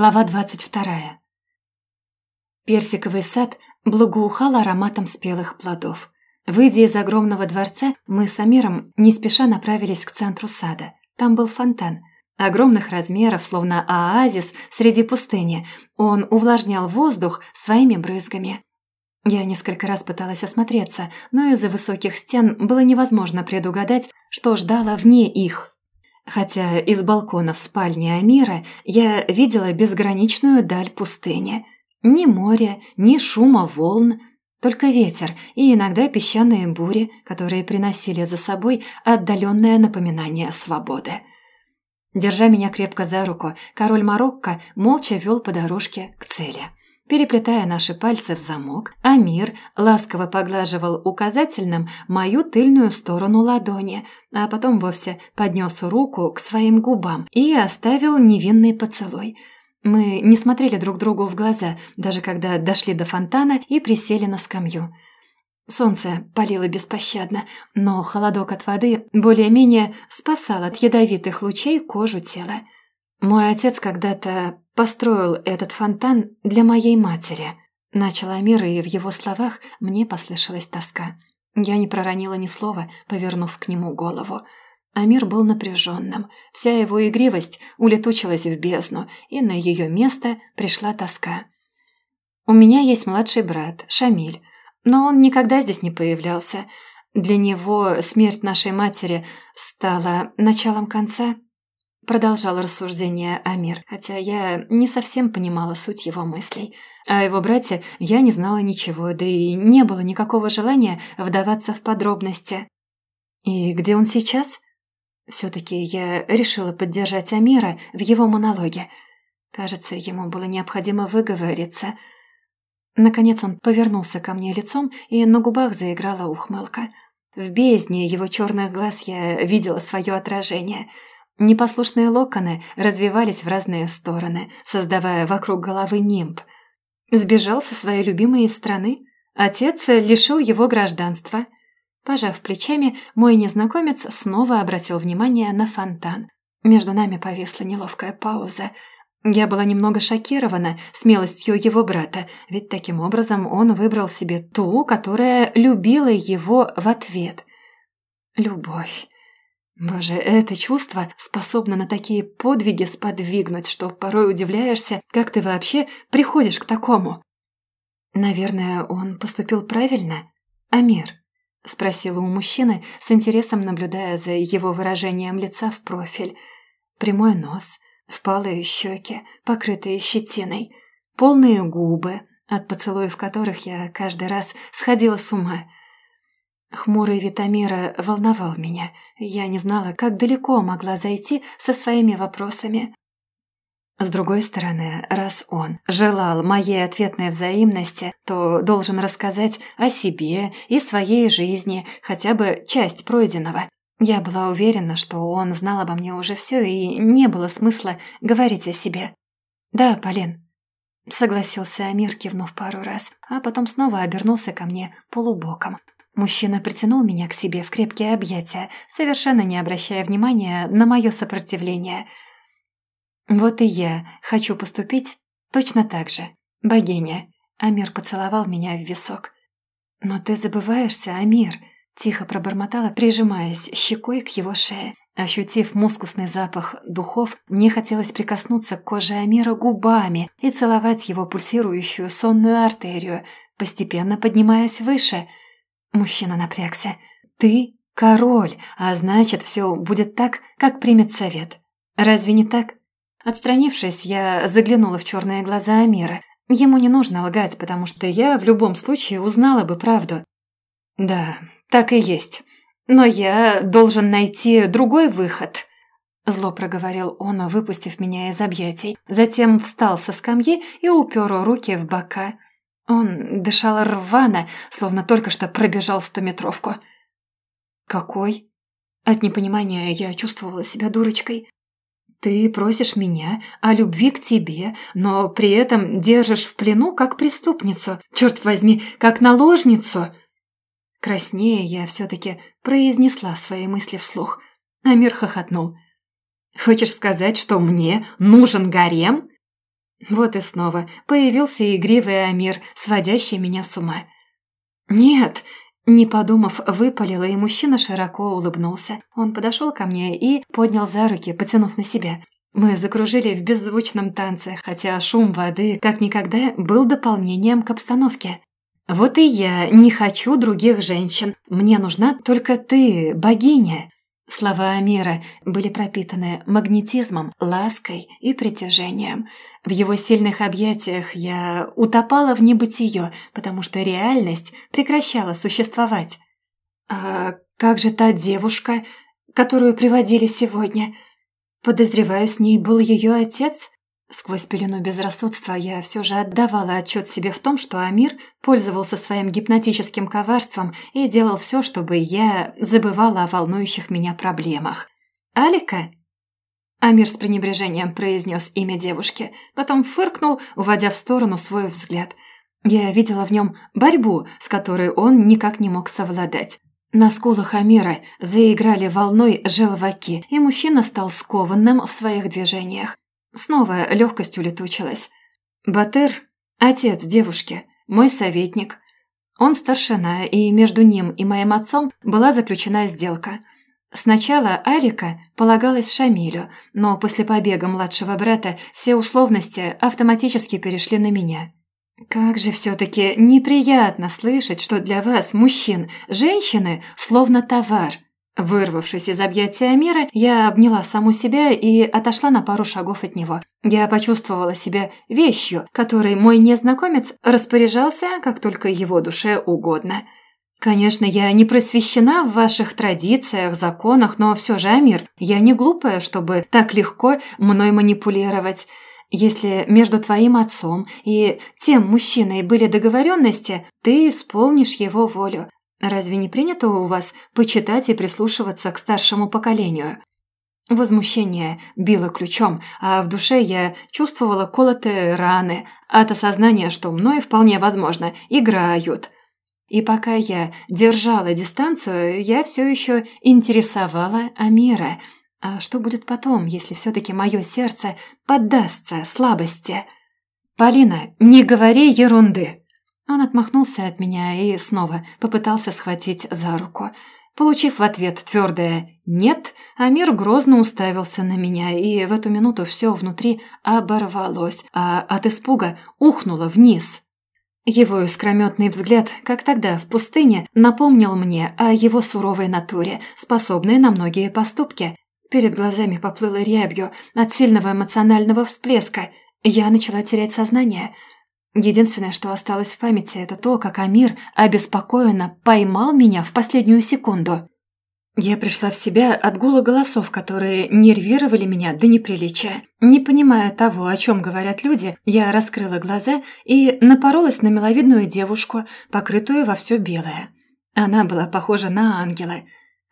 Глава двадцать вторая. Персиковый сад благоухал ароматом спелых плодов. Выйдя из огромного дворца, мы с Амиром не спеша направились к центру сада. Там был фонтан. Огромных размеров, словно оазис среди пустыни. Он увлажнял воздух своими брызгами. Я несколько раз пыталась осмотреться, но из-за высоких стен было невозможно предугадать, что ждало вне их. Хотя из балкона в спальне Амира я видела безграничную даль пустыни. Ни моря, ни шума волн, только ветер и иногда песчаные бури, которые приносили за собой отдаленное напоминание свободы. Держа меня крепко за руку, король Марокко молча вел по дорожке к цели – Переплетая наши пальцы в замок, Амир ласково поглаживал указательным мою тыльную сторону ладони, а потом вовсе поднес руку к своим губам и оставил невинный поцелуй. Мы не смотрели друг другу в глаза, даже когда дошли до фонтана и присели на скамью. Солнце палило беспощадно, но холодок от воды более-менее спасал от ядовитых лучей кожу тела. Мой отец когда-то построил этот фонтан для моей матери. Начал Амир, и в его словах мне послышалась тоска. Я не проронила ни слова, повернув к нему голову. Амир был напряженным. Вся его игривость улетучилась в бездну, и на ее место пришла тоска. «У меня есть младший брат, Шамиль, но он никогда здесь не появлялся. Для него смерть нашей матери стала началом конца». Продолжал рассуждение Амир, хотя я не совсем понимала суть его мыслей. О его брате я не знала ничего, да и не было никакого желания вдаваться в подробности. И где он сейчас? Все-таки я решила поддержать Амира в его монологе. Кажется, ему было необходимо выговориться. Наконец он повернулся ко мне лицом, и на губах заиграла ухмылка. В бездне его черных глаз я видела свое отражение — Непослушные локоны развивались в разные стороны, создавая вокруг головы нимб. Сбежал со своей любимой страны. Отец лишил его гражданства. Пожав плечами, мой незнакомец снова обратил внимание на фонтан. Между нами повисла неловкая пауза. Я была немного шокирована смелостью его брата, ведь таким образом он выбрал себе ту, которая любила его в ответ. Любовь. Боже, это чувство способно на такие подвиги сподвигнуть, что порой удивляешься, как ты вообще приходишь к такому. Наверное, он поступил правильно? Амир? Спросила у мужчины, с интересом наблюдая за его выражением лица в профиль. Прямой нос, впалые щеки, покрытые щетиной, полные губы, от поцелуев которых я каждый раз сходила с ума – Хмурый Витамира волновал меня. Я не знала, как далеко могла зайти со своими вопросами. С другой стороны, раз он желал моей ответной взаимности, то должен рассказать о себе и своей жизни, хотя бы часть пройденного. Я была уверена, что он знал обо мне уже все, и не было смысла говорить о себе. «Да, Полин», — согласился Амир, кивнув пару раз, а потом снова обернулся ко мне полубоком. Мужчина притянул меня к себе в крепкие объятия, совершенно не обращая внимания на мое сопротивление. «Вот и я хочу поступить точно так же. Богиня». Амир поцеловал меня в висок. «Но ты забываешься, Амир», – тихо пробормотала, прижимаясь щекой к его шее. Ощутив мускусный запах духов, мне хотелось прикоснуться к коже Амира губами и целовать его пульсирующую сонную артерию, постепенно поднимаясь выше – Мужчина напрягся. «Ты король, а значит, все будет так, как примет совет. Разве не так?» Отстранившись, я заглянула в черные глаза Амира. Ему не нужно лгать, потому что я в любом случае узнала бы правду. «Да, так и есть. Но я должен найти другой выход», – зло проговорил он, выпустив меня из объятий. Затем встал со скамьи и упер руки в бока – он дышал рвано, словно только что пробежал стометровку. «Какой?» От непонимания я чувствовала себя дурочкой. «Ты просишь меня о любви к тебе, но при этом держишь в плену как преступницу, черт возьми, как наложницу!» Краснее я все-таки произнесла свои мысли вслух. Амир хохотнул. «Хочешь сказать, что мне нужен гарем?» Вот и снова появился игривый Амир, сводящий меня с ума. «Нет!» Не подумав, выпалила, и мужчина широко улыбнулся. Он подошел ко мне и поднял за руки, потянув на себя. Мы закружили в беззвучном танце, хотя шум воды, как никогда, был дополнением к обстановке. «Вот и я не хочу других женщин. Мне нужна только ты, богиня». Слова Амира были пропитаны магнетизмом, лаской и притяжением. В его сильных объятиях я утопала в небытие, потому что реальность прекращала существовать. «А как же та девушка, которую приводили сегодня?» Подозреваю, с ней был ее отец. Сквозь пелену безрассудства я все же отдавала отчет себе в том, что Амир пользовался своим гипнотическим коварством и делал все, чтобы я забывала о волнующих меня проблемах. «Алика?» Амир с пренебрежением произнес имя девушки, потом фыркнул, уводя в сторону свой взгляд. Я видела в нем борьбу, с которой он никак не мог совладать. На скулах Амира заиграли волной желваки, и мужчина стал скованным в своих движениях. Снова легкость улетучилась. Батыр – отец девушки, мой советник. Он старшина, и между ним и моим отцом была заключена сделка. Сначала Алика полагалась Шамилю, но после побега младшего брата все условности автоматически перешли на меня – «Как же все-таки неприятно слышать, что для вас, мужчин, женщины словно товар!» Вырвавшись из объятия мира, я обняла саму себя и отошла на пару шагов от него. Я почувствовала себя вещью, которой мой незнакомец распоряжался, как только его душе угодно. Конечно, я не просвещена в ваших традициях, законах, но все же, Амир, я не глупая, чтобы так легко мной манипулировать. Если между твоим отцом и тем мужчиной были договоренности, ты исполнишь его волю. Разве не принято у вас почитать и прислушиваться к старшему поколению? Возмущение било ключом, а в душе я чувствовала колотые раны от осознания, что мной, вполне возможно, играют. И пока я держала дистанцию, я все еще интересовала Амира – а что будет потом, если все-таки мое сердце поддастся слабости? «Полина, не говори ерунды!» Он отмахнулся от меня и снова попытался схватить за руку. Получив в ответ твердое «нет», Амир грозно уставился на меня, и в эту минуту все внутри оборвалось, а от испуга ухнуло вниз. Его искрометный взгляд, как тогда в пустыне, напомнил мне о его суровой натуре, способной на многие поступки, Перед глазами поплыло рябью от сильного эмоционального всплеска. Я начала терять сознание. Единственное, что осталось в памяти, это то, как Амир обеспокоенно поймал меня в последнюю секунду. Я пришла в себя от гула голосов, которые нервировали меня до неприличия. Не понимая того, о чем говорят люди, я раскрыла глаза и напоролась на миловидную девушку, покрытую во все белое. Она была похожа на ангела.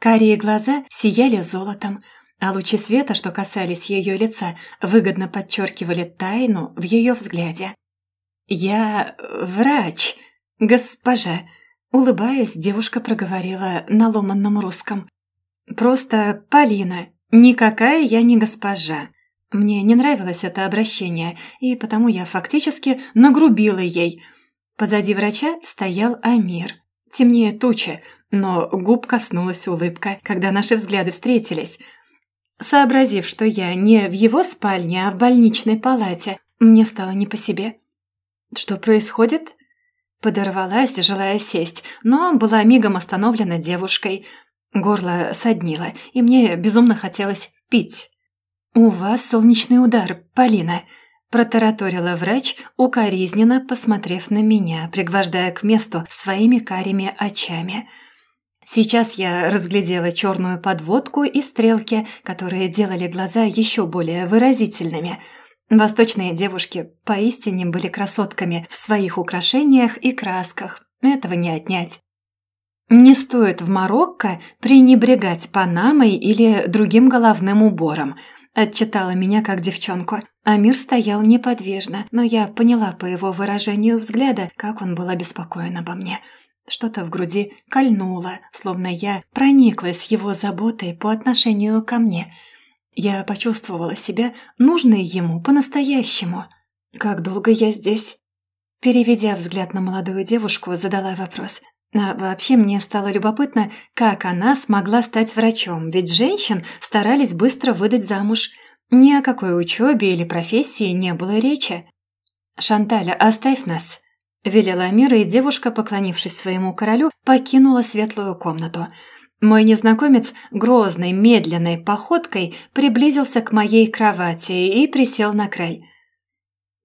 Карие глаза сияли золотом, а лучи света, что касались ее лица, выгодно подчеркивали тайну в ее взгляде. «Я врач, госпожа», — улыбаясь, девушка проговорила на ломанном русском. «Просто Полина, никакая я не госпожа». Мне не нравилось это обращение, и потому я фактически нагрубила ей. Позади врача стоял Амир. Темнее тучи, но губ коснулась улыбка, когда наши взгляды встретились — Сообразив, что я не в его спальне, а в больничной палате, мне стало не по себе. «Что происходит?» Подорвалась, желая сесть, но была мигом остановлена девушкой. Горло соднило, и мне безумно хотелось пить. «У вас солнечный удар, Полина», – протараторила врач, укоризненно посмотрев на меня, пригвождая к месту своими карими очами – Сейчас я разглядела черную подводку и стрелки, которые делали глаза еще более выразительными. Восточные девушки поистине были красотками в своих украшениях и красках. Этого не отнять. Не стоит в Марокко пренебрегать панамой или другим головным убором. Отчитала меня как девчонку. Амир стоял неподвижно, но я поняла по его выражению взгляда, как он был обеспокоен обо мне. Что-то в груди кольнуло, словно я прониклась его заботой по отношению ко мне. Я почувствовала себя нужной ему по-настоящему. «Как долго я здесь?» Переведя взгляд на молодую девушку, задала вопрос. А вообще мне стало любопытно, как она смогла стать врачом, ведь женщин старались быстро выдать замуж. Ни о какой учебе или профессии не было речи. «Шанталя, оставь нас», – велела Амира, и девушка, поклонившись своему королю, покинула светлую комнату. Мой незнакомец грозной, медленной походкой приблизился к моей кровати и присел на край.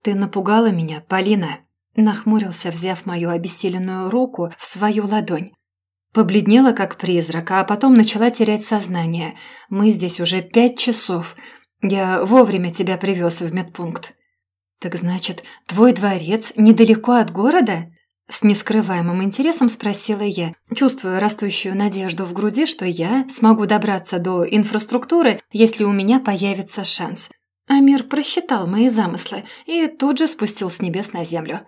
«Ты напугала меня, Полина», Нахмурился, взяв мою обессиленную руку в свою ладонь. Побледнела, как призрак, а потом начала терять сознание. Мы здесь уже пять часов. Я вовремя тебя привез в медпункт. Так значит, твой дворец недалеко от города? С нескрываемым интересом спросила я, чувствуя растущую надежду в груди, что я смогу добраться до инфраструктуры, если у меня появится шанс. Амир просчитал мои замыслы и тут же спустил с небес на землю.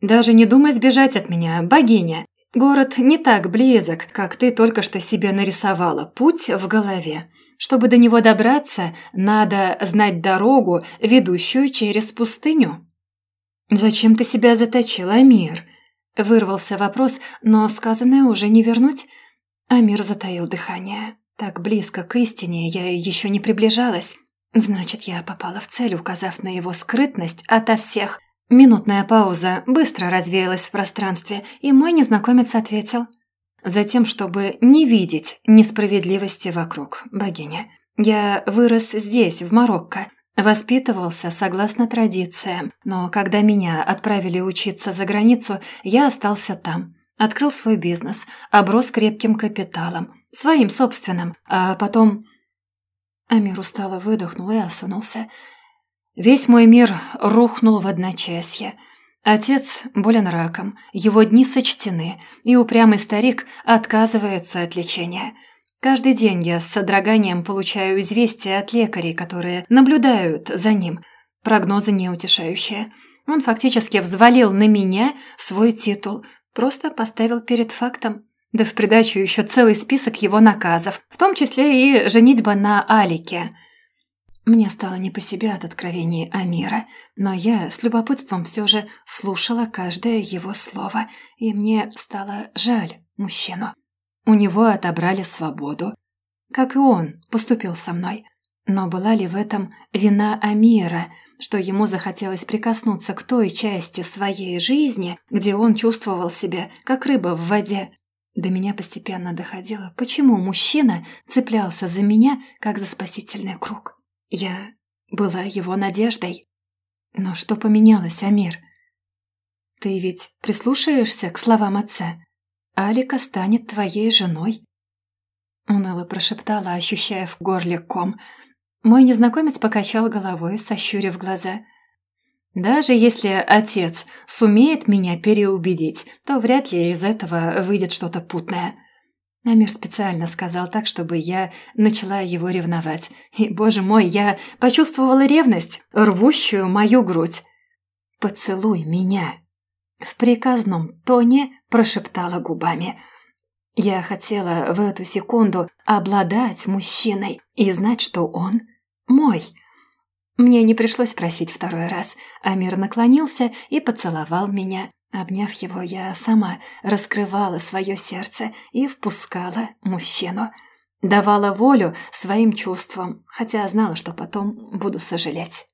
«Даже не думай сбежать от меня, богиня. Город не так близок, как ты только что себе нарисовала. Путь в голове. Чтобы до него добраться, надо знать дорогу, ведущую через пустыню». «Зачем ты себя заточил, Амир?» Вырвался вопрос, но сказанное уже не вернуть. Амир затаил дыхание. Так близко к истине я еще не приближалась. Значит, я попала в цель, указав на его скрытность ото всех – Минутная пауза быстро развеялась в пространстве, и мой незнакомец ответил. Затем, чтобы не видеть несправедливости вокруг, богиня. Я вырос здесь, в Марокко, воспитывался согласно традициям, но когда меня отправили учиться за границу, я остался там. Открыл свой бизнес, оброс крепким капиталом, своим собственным, а потом... Амир устало выдохнул и осунулся. Весь мой мир рухнул в одночасье. Отец болен раком, его дни сочтены, и упрямый старик отказывается от лечения. Каждый день я с содроганием получаю известия от лекарей, которые наблюдают за ним. Прогнозы неутешающие. Он фактически взвалил на меня свой титул, просто поставил перед фактом. Да в придачу еще целый список его наказов, в том числе и женитьба на Алике – мне стало не по себе от откровений Амира, но я с любопытством все же слушала каждое его слово, и мне стало жаль мужчину. У него отобрали свободу, как и он поступил со мной. Но была ли в этом вина Амира, что ему захотелось прикоснуться к той части своей жизни, где он чувствовал себя как рыба в воде? До меня постепенно доходило, почему мужчина цеплялся за меня, как за спасительный круг. Я была его надеждой. Но что поменялось, Амир? Ты ведь прислушаешься к словам отца? Алика станет твоей женой. Уныло прошептала, ощущая в горле ком. Мой незнакомец покачал головой, сощурив глаза. «Даже если отец сумеет меня переубедить, то вряд ли из этого выйдет что-то путное. Амир специально сказал так, чтобы я начала его ревновать. И, боже мой, я почувствовала ревность, рвущую мою грудь. «Поцелуй меня!» В приказном тоне прошептала губами. Я хотела в эту секунду обладать мужчиной и знать, что он мой. Мне не пришлось просить второй раз. Амир наклонился и поцеловал меня. Обняв его, я сама раскрывала свое сердце и впускала мужчину. Давала волю своим чувствам, хотя знала, что потом буду сожалеть.